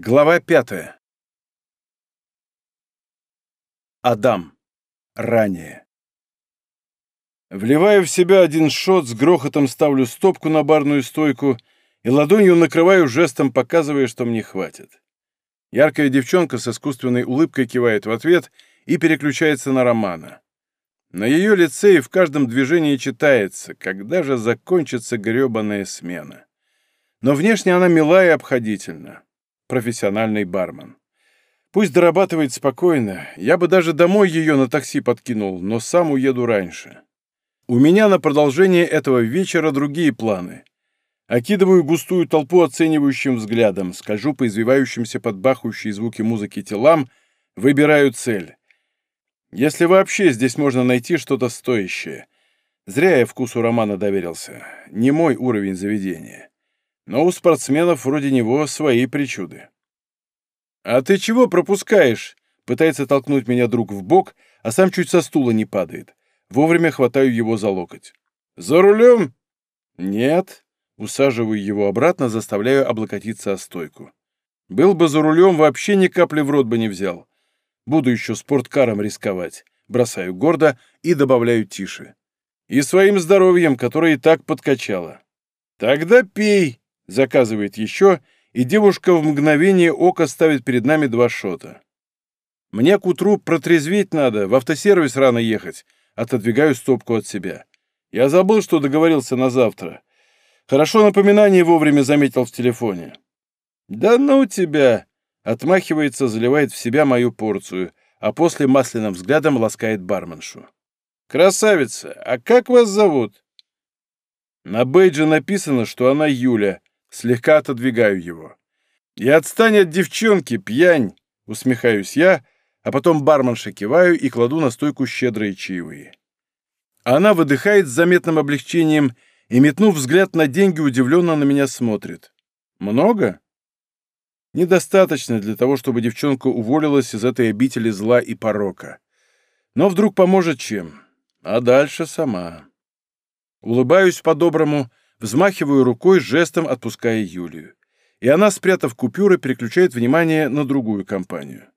Глава пятая. Адам. Ранее. Вливаю в себя один шот, с грохотом ставлю стопку на барную стойку и ладонью накрываю жестом, показывая, что мне хватит. Яркая девчонка с искусственной улыбкой кивает в ответ и переключается на Романа. На ее лице и в каждом движении читается, когда же закончится гребаная смена. Но внешне она мила и обходительна профессиональный бармен. Пусть дорабатывает спокойно, я бы даже домой ее на такси подкинул, но сам уеду раньше. У меня на продолжение этого вечера другие планы. Окидываю густую толпу оценивающим взглядом, скольжу по извивающимся под бахающие звуки музыки телам, выбираю цель. Если вообще здесь можно найти что-то стоящее. Зря я вкусу романа доверился. Не мой уровень заведения. Но у спортсменов вроде него свои причуды. «А ты чего пропускаешь?» Пытается толкнуть меня друг в бок, а сам чуть со стула не падает. Вовремя хватаю его за локоть. «За рулем?» «Нет». Усаживаю его обратно, заставляю облокотиться о стойку. Был бы за рулем, вообще ни капли в рот бы не взял. Буду еще спорткаром рисковать. Бросаю гордо и добавляю тише. И своим здоровьем, которое и так подкачало. «Тогда пей!» Заказывает еще, и девушка в мгновение ока ставит перед нами два шота. Мне к утру протрезветь надо, в автосервис рано ехать. Отодвигаю стопку от себя. Я забыл, что договорился на завтра. Хорошо напоминание вовремя заметил в телефоне. «Да ну тебя!» Отмахивается, заливает в себя мою порцию, а после масляным взглядом ласкает барменшу. «Красавица! А как вас зовут?» На бейдже написано, что она Юля, Слегка отодвигаю его. «И отстань от девчонки, пьянь!» — усмехаюсь я, а потом барменша киваю и кладу на стойку щедрые чаевые. Она выдыхает с заметным облегчением и, метнув взгляд на деньги, удивленно на меня смотрит. «Много?» Недостаточно для того, чтобы девчонка уволилась из этой обители зла и порока. Но вдруг поможет чем? А дальше сама. Улыбаюсь по-доброму, Взмахиваю рукой, жестом отпуская Юлию. И она, спрятав купюры, переключает внимание на другую компанию.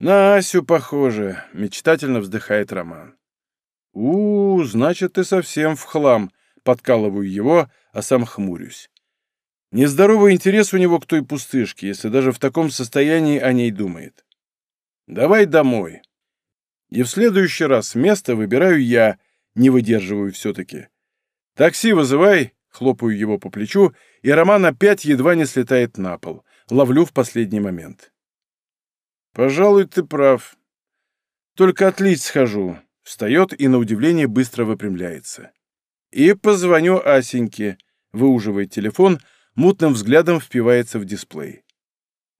«На Асю похоже», — мечтательно вздыхает Роман. у, -у значит, ты совсем в хлам», — подкалываю его, а сам хмурюсь. Нездоровый интерес у него к той пустышке, если даже в таком состоянии о ней думает. «Давай домой». И в следующий раз место выбираю я, не выдерживаю все-таки. «Такси вызывай!» — хлопаю его по плечу, и Роман опять едва не слетает на пол. Ловлю в последний момент. «Пожалуй, ты прав. Только отлить схожу». Встает и, на удивление, быстро выпрямляется. «И позвоню Асеньке», — выуживает телефон, мутным взглядом впивается в дисплей.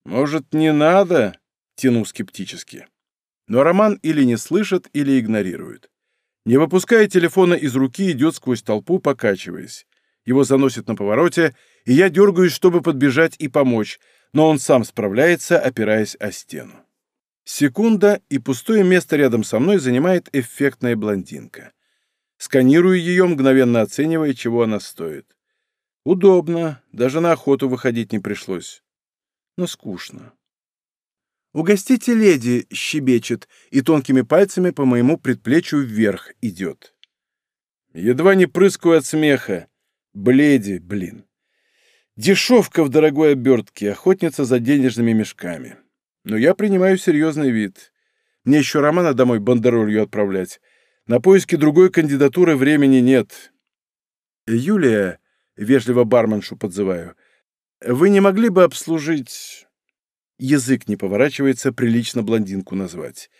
«Может, не надо?» — тяну скептически. Но Роман или не слышит, или игнорирует. Не выпуская телефона из руки, идет сквозь толпу, покачиваясь. Его заносит на повороте, и я дергаюсь, чтобы подбежать и помочь, но он сам справляется, опираясь о стену. Секунда, и пустое место рядом со мной занимает эффектная блондинка. Сканирую ее, мгновенно оценивая, чего она стоит. Удобно, даже на охоту выходить не пришлось. Но скучно. «Угостите леди!» — щебечет, и тонкими пальцами по моему предплечью вверх идет. Едва не прыскаю от смеха. Бледи, блин. Дешевка в дорогой обертке, охотница за денежными мешками. Но я принимаю серьезный вид. Мне еще Романа домой бандеролью отправлять. На поиски другой кандидатуры времени нет. «Юлия», — вежливо барменшу подзываю, — «вы не могли бы обслужить Язык не поворачивается прилично блондинку назвать.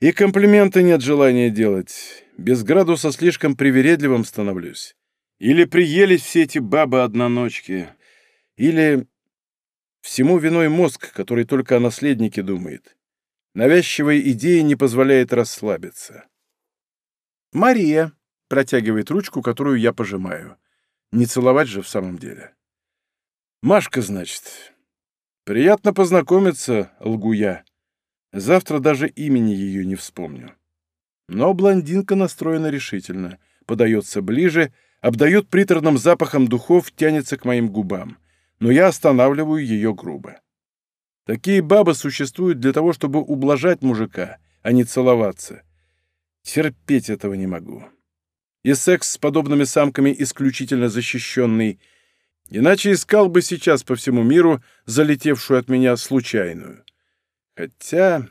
И комплименты нет желания делать. Без градуса слишком привередливым становлюсь. Или приелись все эти бабы-одноночки, или всему виной мозг, который только о наследнике думает. Навязчивая идея не позволяет расслабиться. «Мария», — протягивает ручку, которую я пожимаю. Не целовать же в самом деле. «Машка, значит. «Приятно познакомиться, лгу я. Завтра даже имени ее не вспомню». Но блондинка настроена решительно, подается ближе, обдает приторным запахом духов, тянется к моим губам. но я останавливаю ее грубо. Такие бабы существуют для того, чтобы ублажать мужика, а не целоваться. Терпеть этого не могу. И секс с подобными самками исключительно защищенный, иначе искал бы сейчас по всему миру залетевшую от меня случайную. Хотя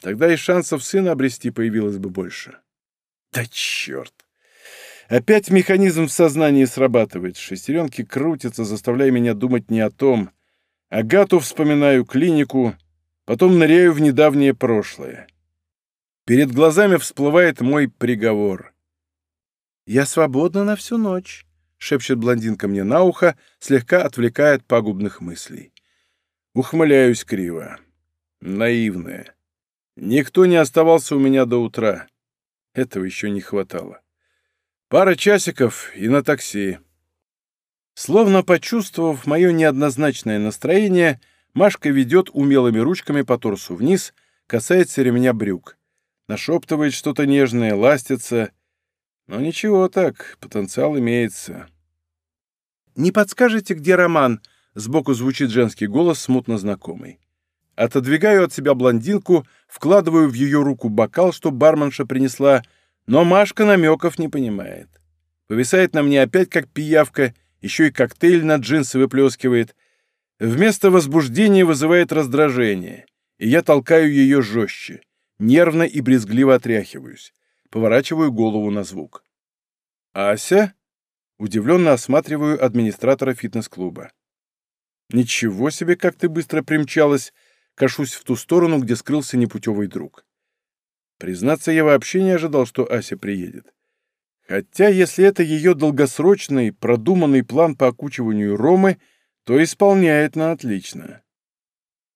тогда и шансов сына обрести появилось бы больше. Да черт! Опять механизм в сознании срабатывает. Шестеренки крутятся, заставляя меня думать не о том. Агату вспоминаю клинику, потом ныряю в недавнее прошлое. Перед глазами всплывает мой приговор. «Я свободна на всю ночь», — шепчет блондинка мне на ухо, слегка отвлекая от пагубных мыслей. Ухмыляюсь криво. Наивная. Никто не оставался у меня до утра. Этого еще не хватало. Пара часиков и на такси. Словно почувствовав мое неоднозначное настроение, Машка ведет умелыми ручками по торсу вниз, касается ремня брюк. Нашептывает что-то нежное, ластится. Но ничего так, потенциал имеется. «Не подскажете, где Роман?» — сбоку звучит женский голос, смутно знакомый. Отодвигаю от себя блондинку, вкладываю в ее руку бокал, что барменша принесла — но Машка намеков не понимает. Повисает на мне опять как пиявка, еще и коктейль на джинсы выплескивает. Вместо возбуждения вызывает раздражение, и я толкаю ее жестче, нервно и брезгливо отряхиваюсь, поворачиваю голову на звук. «Ася?» — удивленно осматриваю администратора фитнес-клуба. «Ничего себе, как ты быстро примчалась!» Кашусь в ту сторону, где скрылся непутевый друг. Признаться, я вообще не ожидал, что Ася приедет. Хотя, если это ее долгосрочный, продуманный план по окучиванию Ромы, то исполняет на отлично.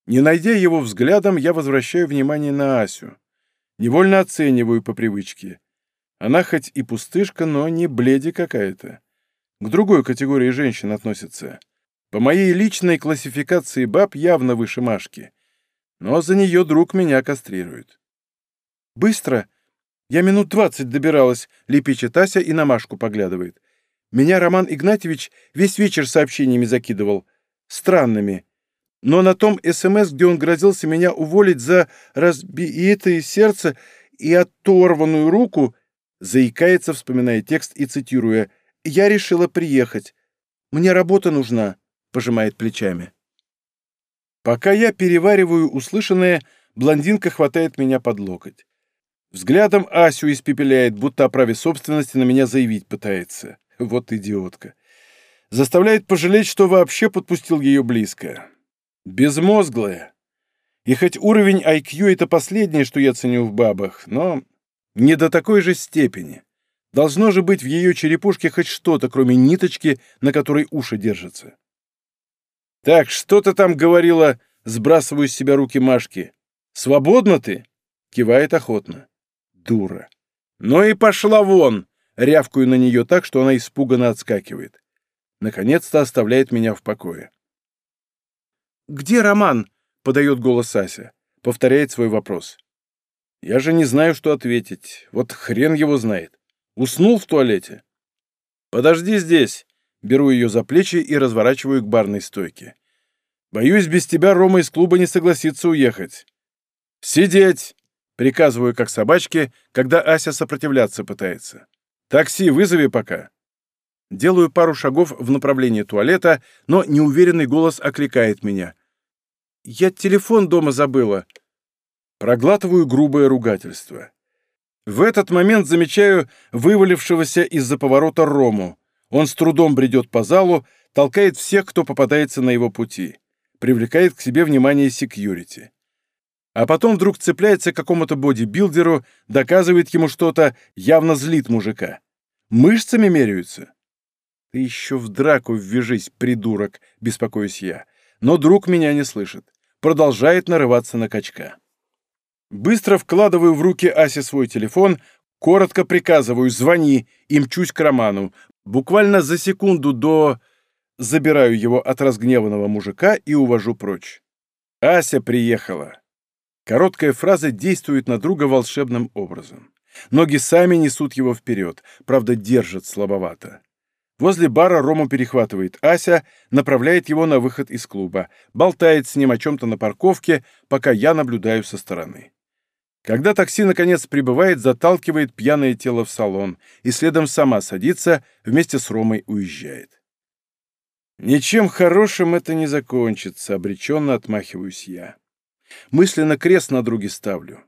Не найдя его взглядом, я возвращаю внимание на Асю. Невольно оцениваю по привычке. Она хоть и пустышка, но не бледи какая-то. К другой категории женщин относится. По моей личной классификации баб явно выше Машки. Но за нее друг меня кастрирует. «Быстро!» «Я минут двадцать добиралась», — лепечет Ася и на Машку поглядывает. «Меня Роман Игнатьевич весь вечер сообщениями закидывал. Странными. Но на том СМС, где он грозился меня уволить за разбитое сердце и оторванную руку, заикается, вспоминая текст и цитируя, «Я решила приехать. Мне работа нужна», — пожимает плечами. Пока я перевариваю услышанное, блондинка хватает меня под локоть. Взглядом Асю испепеляет, будто о праве собственности на меня заявить пытается. Вот идиотка. Заставляет пожалеть, что вообще подпустил ее близко. Безмозглая. И хоть уровень IQ — это последнее, что я ценю в бабах, но не до такой же степени. Должно же быть в ее черепушке хоть что-то, кроме ниточки, на которой уши держатся. «Так, что ты там говорила?» — сбрасываю с себя руки Машки. «Свободна ты?» — кивает охотно дура. «Ну и пошла вон!» — рявкую на нее так, что она испуганно отскакивает. Наконец-то оставляет меня в покое. «Где Роман?» — подает голос Ася. Повторяет свой вопрос. «Я же не знаю, что ответить. Вот хрен его знает. Уснул в туалете?» «Подожди здесь!» Беру ее за плечи и разворачиваю к барной стойке. «Боюсь, без тебя Рома из клуба не согласится уехать». «Сидеть!» Приказываю, как собачке, когда Ася сопротивляться пытается. «Такси вызови пока». Делаю пару шагов в направлении туалета, но неуверенный голос окликает меня. «Я телефон дома забыла». Проглатываю грубое ругательство. В этот момент замечаю вывалившегося из-за поворота Рому. Он с трудом бредет по залу, толкает всех, кто попадается на его пути. Привлекает к себе внимание секьюрити а потом вдруг цепляется к какому-то бодибилдеру, доказывает ему что-то, явно злит мужика. Мышцами меряются. Ты еще в драку ввяжись, придурок, беспокоюсь я. Но друг меня не слышит. Продолжает нарываться на качка. Быстро вкладываю в руки Асе свой телефон, коротко приказываю «звони» и мчусь к Роману. Буквально за секунду до... Забираю его от разгневанного мужика и увожу прочь. Ася приехала. Короткая фраза действует на друга волшебным образом. Ноги сами несут его вперед, правда, держат слабовато. Возле бара Рому перехватывает Ася, направляет его на выход из клуба, болтает с ним о чем-то на парковке, пока я наблюдаю со стороны. Когда такси наконец прибывает, заталкивает пьяное тело в салон и следом сама садится, вместе с Ромой уезжает. Ничем хорошим это не закончится, обреченно отмахиваюсь я. Мысленно крест на друге ставлю.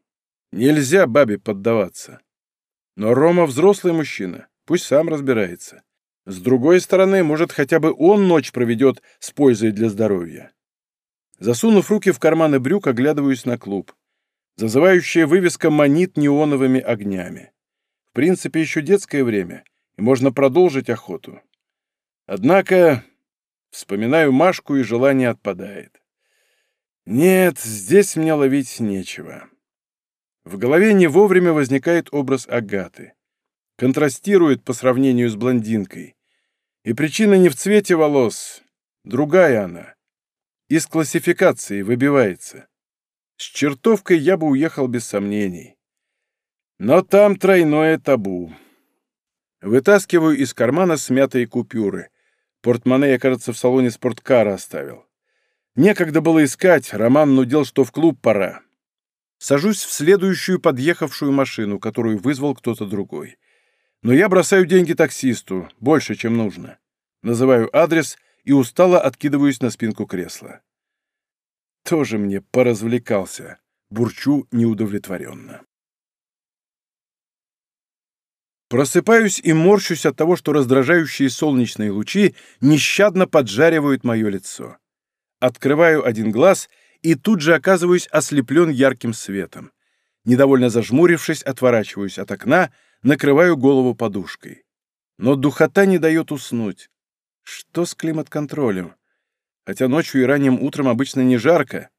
Нельзя бабе поддаваться. Но Рома взрослый мужчина, пусть сам разбирается. С другой стороны, может, хотя бы он ночь проведет с пользой для здоровья. Засунув руки в карманы брюк, оглядываюсь на клуб. Зазывающая вывеска манит неоновыми огнями. В принципе, еще детское время, и можно продолжить охоту. Однако, вспоминаю Машку, и желание отпадает. Нет, здесь мне ловить нечего. В голове не вовремя возникает образ Агаты. Контрастирует по сравнению с блондинкой. И причина не в цвете волос, другая она. Из классификации выбивается. С чертовкой я бы уехал без сомнений. Но там тройное табу. Вытаскиваю из кармана смятые купюры. Портмоне я, кажется, в салоне спорткара оставил. Некогда было искать, Роман нудел, что в клуб пора. Сажусь в следующую подъехавшую машину, которую вызвал кто-то другой. Но я бросаю деньги таксисту, больше, чем нужно. Называю адрес и устало откидываюсь на спинку кресла. Тоже мне поразвлекался. Бурчу неудовлетворенно. Просыпаюсь и морщусь от того, что раздражающие солнечные лучи нещадно поджаривают мое лицо. Открываю один глаз и тут же оказываюсь ослеплен ярким светом. Недовольно зажмурившись, отворачиваюсь от окна, накрываю голову подушкой. Но духота не дает уснуть. Что с климат-контролем? Хотя ночью и ранним утром обычно не жарко.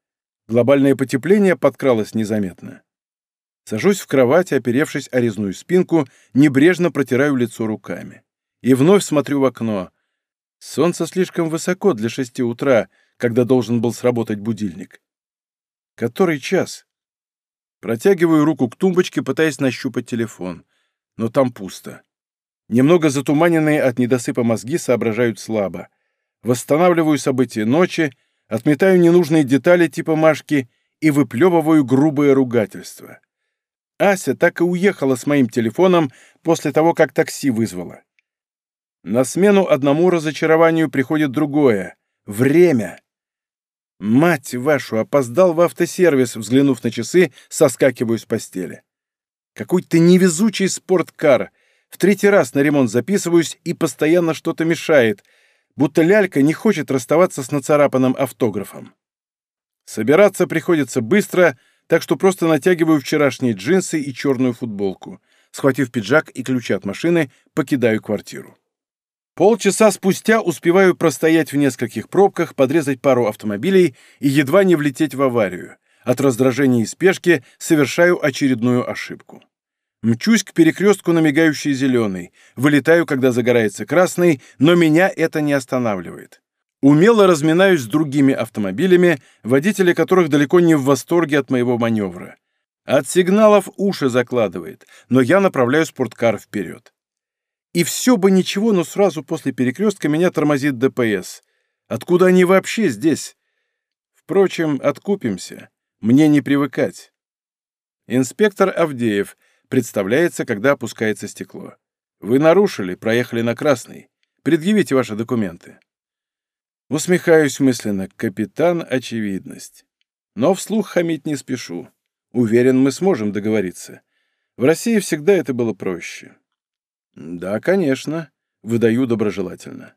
Глобальное потепление подкралось незаметно. Сажусь в кровать, оперевшись о резную спинку, небрежно протираю лицо руками. И вновь смотрю в окно. Солнце слишком высоко для шести утра, когда должен был сработать будильник. Который час? Протягиваю руку к тумбочке, пытаясь нащупать телефон. Но там пусто. Немного затуманенные от недосыпа мозги соображают слабо восстанавливаю события ночи, отметаю ненужные детали типа Машки и выплевываю грубое ругательство. Ася так и уехала с моим телефоном после того, как такси вызвала. На смену одному разочарованию приходит другое — время. Мать вашу, опоздал в автосервис, взглянув на часы, соскакиваю с постели. Какой-то невезучий спорткар. В третий раз на ремонт записываюсь, и постоянно что-то мешает — будто лялька не хочет расставаться с нацарапанным автографом. Собираться приходится быстро, так что просто натягиваю вчерашние джинсы и черную футболку. Схватив пиджак и ключи от машины, покидаю квартиру. Полчаса спустя успеваю простоять в нескольких пробках, подрезать пару автомобилей и едва не влететь в аварию. От раздражения и спешки совершаю очередную ошибку. Мчусь к перекрестку на мигающий зеленый, вылетаю, когда загорается красный, но меня это не останавливает. Умело разминаюсь с другими автомобилями, водители которых далеко не в восторге от моего маневра. От сигналов уши закладывает, но я направляю спорткар вперед. И все бы ничего, но сразу после перекрестка меня тормозит ДПС. Откуда они вообще здесь? Впрочем, откупимся. Мне не привыкать. Инспектор Авдеев — Представляется, когда опускается стекло. Вы нарушили, проехали на красный. Предъявите ваши документы. Усмехаюсь мысленно. Капитан — очевидность. Но вслух хамить не спешу. Уверен, мы сможем договориться. В России всегда это было проще. Да, конечно. Выдаю доброжелательно.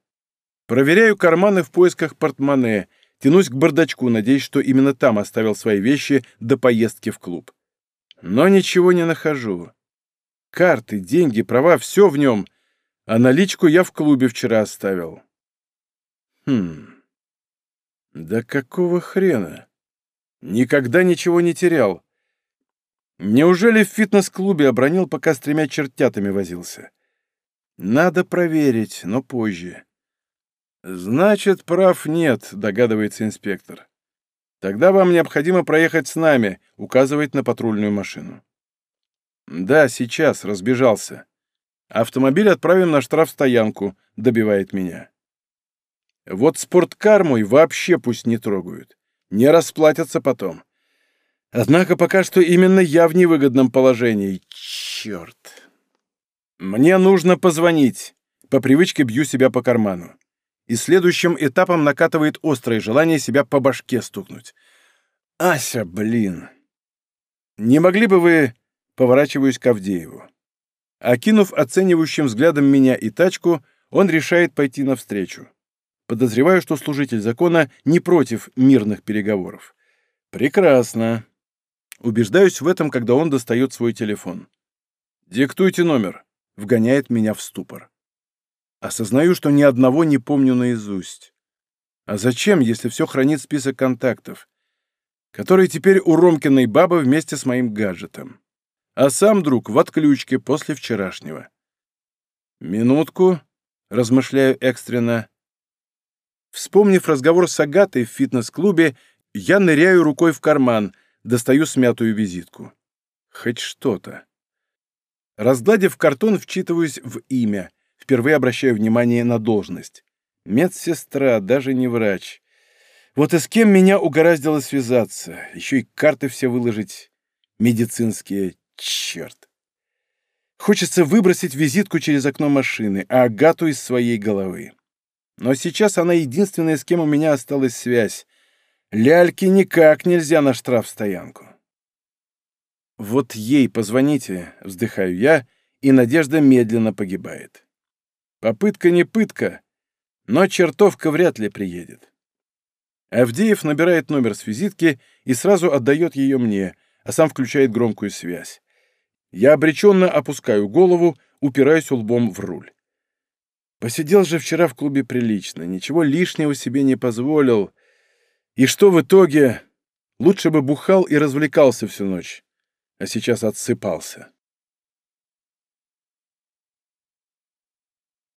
Проверяю карманы в поисках портмоне, тянусь к бардачку, надеясь, что именно там оставил свои вещи до поездки в клуб. Но ничего не нахожу. Карты, деньги, права — все в нем. А наличку я в клубе вчера оставил. Хм. Да какого хрена? Никогда ничего не терял. Неужели в фитнес-клубе обронил, пока с тремя чертятами возился? Надо проверить, но позже. Значит, прав нет, догадывается инспектор. Тогда вам необходимо проехать с нами, указывает на патрульную машину. Да, сейчас, разбежался. Автомобиль отправим на штрафстоянку, добивает меня. Вот спорткар мой вообще пусть не трогают. Не расплатятся потом. Однако пока что именно я в невыгодном положении. Черт. Мне нужно позвонить. По привычке бью себя по карману. И следующим этапом накатывает острое желание себя по башке стукнуть. Ася, блин. Не могли бы вы... Поворачиваюсь к Авдееву. Окинув оценивающим взглядом меня и тачку, он решает пойти навстречу. Подозреваю, что служитель закона не против мирных переговоров. Прекрасно. Убеждаюсь в этом, когда он достает свой телефон. «Диктуйте номер», — вгоняет меня в ступор. Осознаю, что ни одного не помню наизусть. А зачем, если все хранит список контактов, который теперь у Ромкиной бабы вместе с моим гаджетом? А сам друг в отключке после вчерашнего. «Минутку», — размышляю экстренно. Вспомнив разговор с Агатой в фитнес-клубе, я ныряю рукой в карман, достаю смятую визитку. Хоть что-то. Разгладив картон, вчитываюсь в имя — Впервые обращаю внимание на должность. Медсестра, даже не врач. Вот и с кем меня угораздило связаться. Еще и карты все выложить. Медицинские. Черт. Хочется выбросить визитку через окно машины, а Агату из своей головы. Но сейчас она единственная, с кем у меня осталась связь. Ляльке никак нельзя на штрафстоянку. Вот ей позвоните, вздыхаю я, и надежда медленно погибает. Попытка не пытка, но чертовка вряд ли приедет. Авдеев набирает номер с визитки и сразу отдает ее мне, а сам включает громкую связь. Я обреченно опускаю голову, упираюсь лбом в руль. Посидел же вчера в клубе прилично, ничего лишнего себе не позволил. И что в итоге? Лучше бы бухал и развлекался всю ночь, а сейчас отсыпался.